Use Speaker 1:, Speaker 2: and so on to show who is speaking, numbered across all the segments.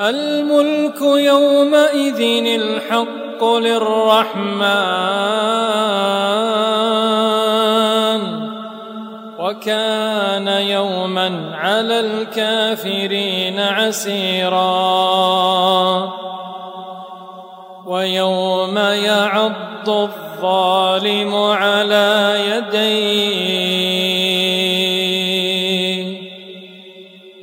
Speaker 1: الملك يومئذ الحق للرحمن وكان يوما على الكافرين عسيرا. ويوم يعض الظالم على يديه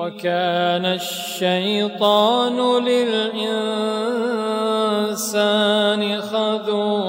Speaker 1: وكان الشيطان للإنسان خذولاً.